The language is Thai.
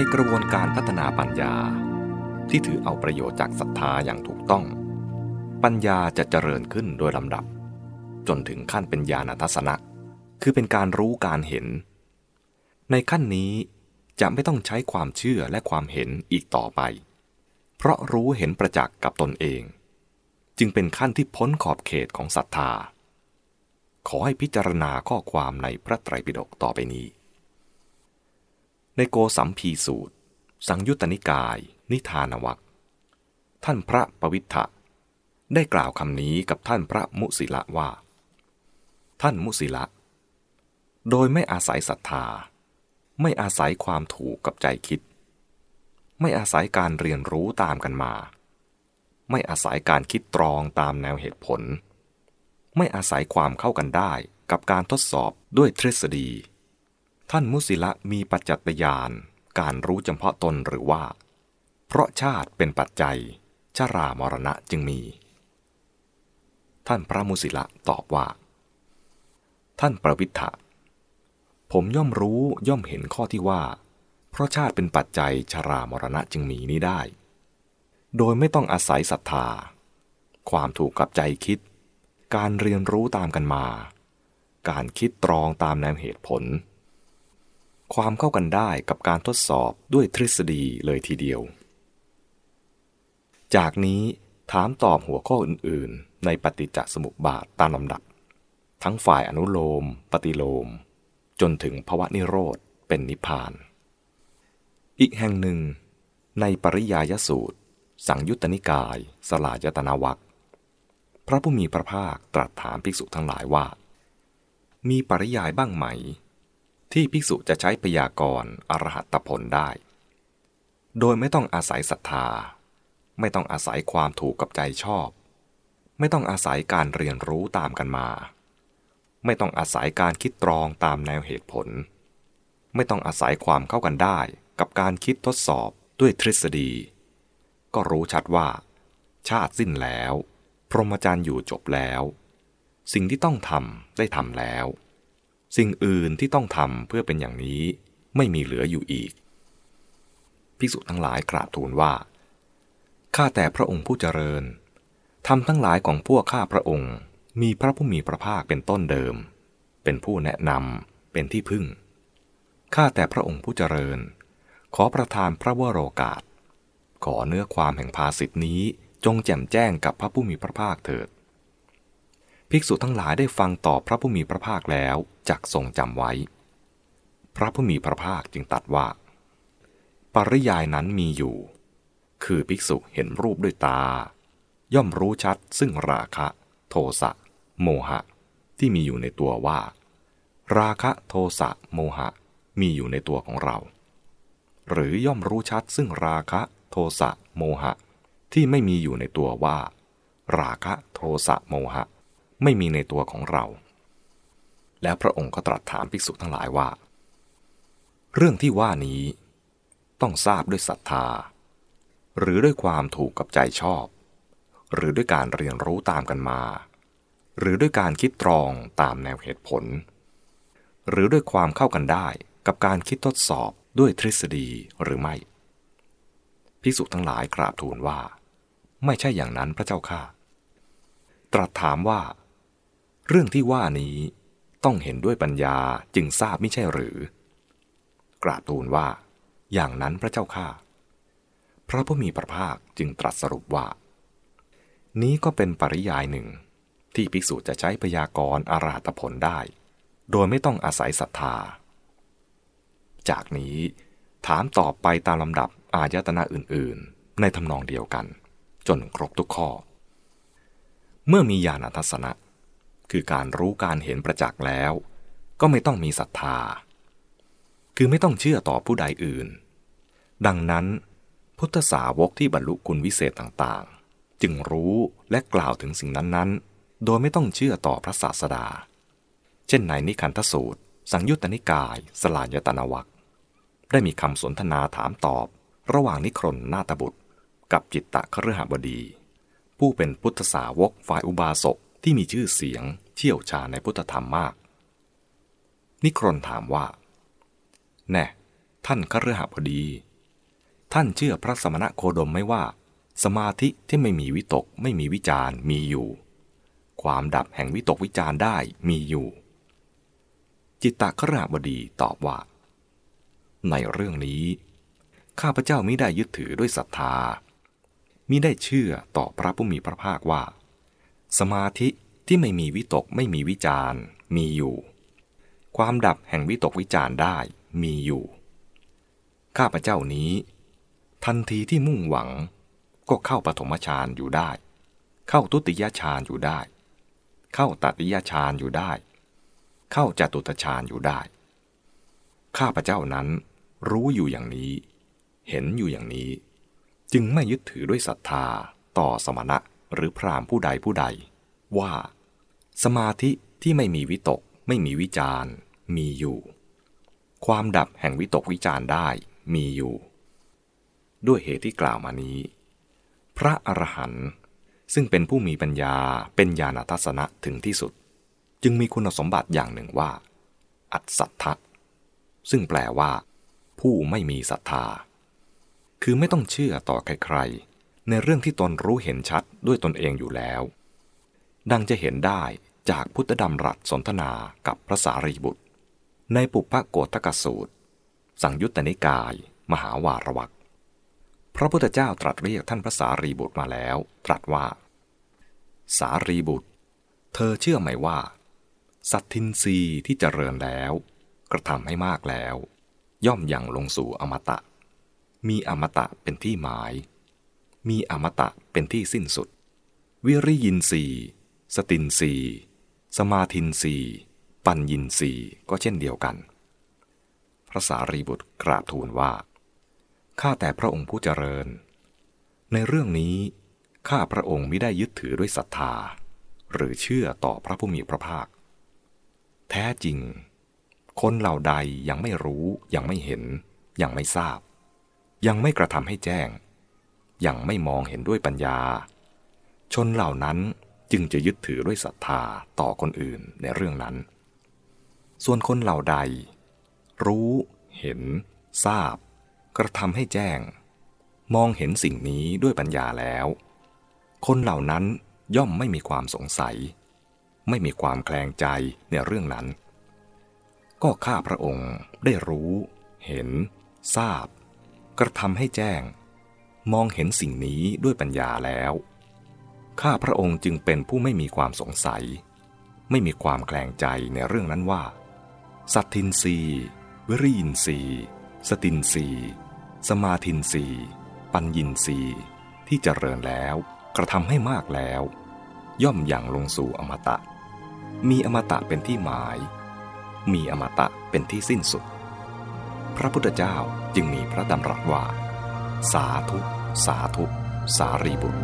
ในกระบวนการพัฒนาปัญญา ที่ถือเอาประโยชน์จากศรัทธาอย่างถูกต้อง ปัญญาจะเจริญขึ้นโดยลำดับ จนถึงขั้นเป็นญาณทัศนะคือเป็นการรู้การเห็น ในขั้นนี้จะไม่ต้องใช้ความเชื่อและความเห็นอีกต่อไป เพราะรู้เห็นประจักษ์กับตนเอง จึงเป็นขั้นที่พ้นขอบเขตของศรัทธา ขอให้พิจารณาข้อความในพระไตรปิฎกต่อไปนี้ ในโกสัมพีสูตร สังยุตตนิกาย นิทานวักท่านพระปวิทธะได้กล่าวคำนี้กับท่านพระมุสิละว่า ท่านมุสิละ โดยไม่อาศัยศรัทธา ไม่อาศัยความถูกกับใจคิด ไม่อาศัยการเรียนรู้ตามกันมา ไม่อาศัยการคิดตรองตามแนวเหตุผล ไม่อาศัยความเข้ากันได้กับการทดสอบด้วยทฤษฎี ท่านมุสิละมีปัจจัตยานการรู้เฉพาะตนหรือว่า เพราะชาติเป็นปัจจัย ชรามรณะจึงมี ท่านพระมุสิละตอบว่า ท่านประวิทธะผมย่อมรู้ย่อมเห็นข้อที่ว่า เพราะชาติเป็นปัจจัยชรามรณะจึงมีนี้ได้ โดยไม่ต้องอาศัยศรัทธา ความถูกกับใจคิด การเรียนรู้ตามกันมา การคิดตรองตามแนวเหตุผล ความเข้ากันได้กับการทดสอบด้วยทฤษฎีเลยทีเดียว จากนี้ถามตอบหัวข้ออื่น ๆ ในปฏิจจสมุปบาทตามลำดับ ทั้งฝ่ายอนุโลม ปฏิโลม จนถึงภวะนิโรธเป็นนิพพาน อีกแห่งหนึ่ง ในปริยายสูตร สังยุตตนิกาย สลายตนาวัคพระผู้มีพระภาคตรัสถามภิกษุทั้งหลายว่า มีปริยายบ้างไหม ที่ภิกษุจะใช้พยากรณ์อรหัตผลได้ โดยไม่ต้องอาศัยศรัทธา ไม่ต้องอาศัยความถูกกับใจชอบ ไม่ต้องอาศัยการเรียนรู้ตามกันมา ไม่ต้องอาศัยการคิดตรองตามแนวเหตุผล ไม่ต้องอาศัยความเข้ากันได้กับการคิดทดสอบด้วยทฤษฎี ก็รู้ชัดว่า ชาติสิ้นแล้ว พรหมจรรย์อยู่จบแล้ว สิ่งที่ต้องทำได้ทำแล้ว สิ่งอื่นที่ต้องทำเพื่อเป็นอย่างนี้ไม่มีเหลืออยู่อีก ภิกษุทั้งหลายกราบทูลว่า ข้าแต่พระองค์ผู้เจริญทำทั้งหลายของพวกข้าพระองค์ มีพระผู้มีพระภาคเป็นต้นเดิม เป็นผู้แนะนำเป็นที่พึ่ง ข้าแต่พระองค์ผู้เจริญ ขอประทานพระวโรกาส ขอเนื้อความแห่งภาสิทธนี้จงแจ่มแจ้งกับพระผู้มีพระภาคเถิด ภิกษุทั้งหลายได้ฟังตอบพระผู้มีพระภาคแล้วจักทรงจำไว้ พระผู้มีพระภาคจึงตัดว่า ปริยายนั้นมีอยู่ คือภิกษุเห็นรูปด้วยตา ย่อมรู้ชัดซึ่งราคะ โทสะโมหะ ที่มีอยู่ในตัวว่า ราคะโทสะโมหะ มีอยู่ในตัวของเรา หรือย่อมรู้ชัดซึ่งราคะโทสะโมหะ ที่ไม่มีอยู่ในตัวว่า ราคะโทสะโมหะ ไม่มีในตัวของเรา แล้วพระองค์ก็ตรัสถามภิกษุทั้งหลายว่า เรื่องที่ว่านี้ ต้องทราบด้วยศรัทธา หรือด้วยความถูกกับใจชอบ หรือด้วยการเรียนรู้ตามกันมา หรือด้วยการคิดตรองตามแนวเหตุผล หรือด้วยความเข้ากันได้กับการคิดทดสอบด้วยทฤษฎีหรือไม่ภิกษุทั้งหลายกราบทูลว่า ไม่ใช่อย่างนั้นพระเจ้าข้าตรัสถามว่า เรื่องที่ว่านี้ต้องเห็นด้วยปัญญาจึงทราบไม่ใช่หรือ กราบทูลว่า อย่างนั้นพระเจ้าข้าพระผู้มีพระภาคจึงตรัสสรุปว่า นี้ก็เป็นปริยายหนึ่ง ที่ภิกษุจะใช้พยากรณ์อาราตผลได้ โดยไม่ต้องอาศัยศรัทธา จากนี้ถามตอบไปตามลำดับอายตนะอื่นๆ ในทำนองเดียวกัน จนครบทุกข้อ เมื่อมีญาณทัศนะ คือการรู้การเห็นประจักษ์แล้ว ก็ไม่ต้องมีศรัทธา คือไม่ต้องเชื่อต่อผู้ใดอื่น ดังนั้น พุทธสาวกที่บรรลุคุณวิเศษต่างๆ จึงรู้และกล่าวถึงสิ่งนั้นๆ โดยไม่ต้องเชื่อต่อพระศาสดา เช่นในนิคันทสูตร สังยุตตนิกาย สลายตนวักได้มีคำสนทนาถามตอบระหว่างนิครนนาตบุตร กับจิตตะคฤหบดี ผู้เป็นพุทธสาวกฝ่ายอุบาสก ที่มีชื่อเสียงเชี่ยวชาญในพุทธธรรมมาก นิครนถามว่า แน่ ท่านคฤหบดี ท่านเชื่อพระสมณะโคดมไหมว่า สมาธิที่ไม่มีวิตกไม่มีวิจารมีอยู่ ความดับแห่งวิตกวิจารได้มีอยู่ จิตตคราบดีตอบว่า ในเรื่องนี้ ข้าพเจ้ามิได้ยึดถือด้วยศรัทธามิได้เชื่อต่อพระผู้มีพระภาคว่า สมาธิที่ไม่มีวิตกไม่มีวิจารมีอยู่ ความดับแห่งวิตกวิจารได้มีอยู่ ข้าพเจ้านี้ ทันทีที่มุ่งหวังก็เข้าปฐมฌานอยู่ได้ เข้าทุติยฌานอยู่ได้ เข้าตติยฌานอยู่ได้ เข้าจตุตฌานอยู่ได้ ข้าพเจ้านั้นรู้อยู่อย่างนี้ เห็นอยู่อย่างนี้ จึงไม่ยึดถือด้วยศรัทธาต่อสมณะ หรือพรามผู้ใดผู้ใด ว่า สมาธิที่ไม่มีวิตก ไม่มีวิจารมีอยู่ ความดับแห่งวิตกวิจารได้มีอยู่ ด้วยเหตุที่กล่าวมานี้ พระอรหันต์ซึ่งเป็นผู้มีปัญญาเป็นญาณทัศนะถึงที่สุด จึงมีคุณสมบัติอย่างหนึ่งว่า อัศทะซึ่งแปลว่า ผู้ไม่มีศรัทธา คือไม่ต้องเชื่อต่อใครๆ ในเรื่องที่ตนรู้เห็นชัดด้วยตนเองอยู่แล้ว ดังจะเห็นได้จากพุทธดำรัสสนทนากับพระสารีบุตร ในปุพพโกตกสูตร สังยุตตนิกาย มหาวารวักพระพุทธเจ้าตรัสเรียกท่านพระสารีบุตรมาแล้ว ตรัสว่า สารีบุตร เธอเชื่อไหมว่า สัตทินรีที่เจริญแล้ว กระทำให้มากแล้ว ย่อมยังลงสู่อมตะ มีอมตะเป็นที่หมาย มีอมตะเป็นที่สิ้นสุด วิริยินรีสตินรีสมาธินรีปัญญินรีก็เช่นเดียวกัน พระสารีบุตรกราบทูลว่า ข้าแต่พระองค์ผู้เจริญ ในเรื่องนี้ ข้าพระองค์ไม่ได้ยึดถือด้วยศรัทธา หรือเชื่อต่อพระผู้มีพระภาค แท้จริง คนเหล่าใดยังไม่รู้ยังไม่เห็น ยังไม่ทราบ ยังไม่กระทำให้แจ้ง ยังไม่มองเห็นด้วยปัญญา ชนเหล่านั้นจึงจะยึดถือด้วยศรัทธาต่อคนอื่นในเรื่องนั้น ส่วนคนเหล่าใด รู้ เห็น ทราบ กระทำให้แจ้ง มองเห็นสิ่งนี้ด้วยปัญญาแล้ว คนเหล่านั้นย่อมไม่มีความสงสัย ไม่มีความแคลงใจในเรื่องนั้น ก็ข้าพระองค์ได้รู้ เห็น ทราบ กระทำให้แจ้ง มองเห็นสิ่งนี้ด้วยปัญญาแล้ว ข้าพระองค์จึงเป็นผู้ไม่มีความสงสัย ไม่มีความแคลงใจในเรื่องนั้นว่า สัตทินรีวิริยินรีสตินรีสมาทินรีปัญญินรีที่เจริญแล้วกระทำให้มากแล้ว ย่อมอย่างลงสู่อมตะ มีอมตะเป็นที่หมาย มีอมตะเป็นที่สิ้นสุด พระพุทธเจ้าจึงมีพระดำรัสว่า สาธุ สาธุ สารีบุตร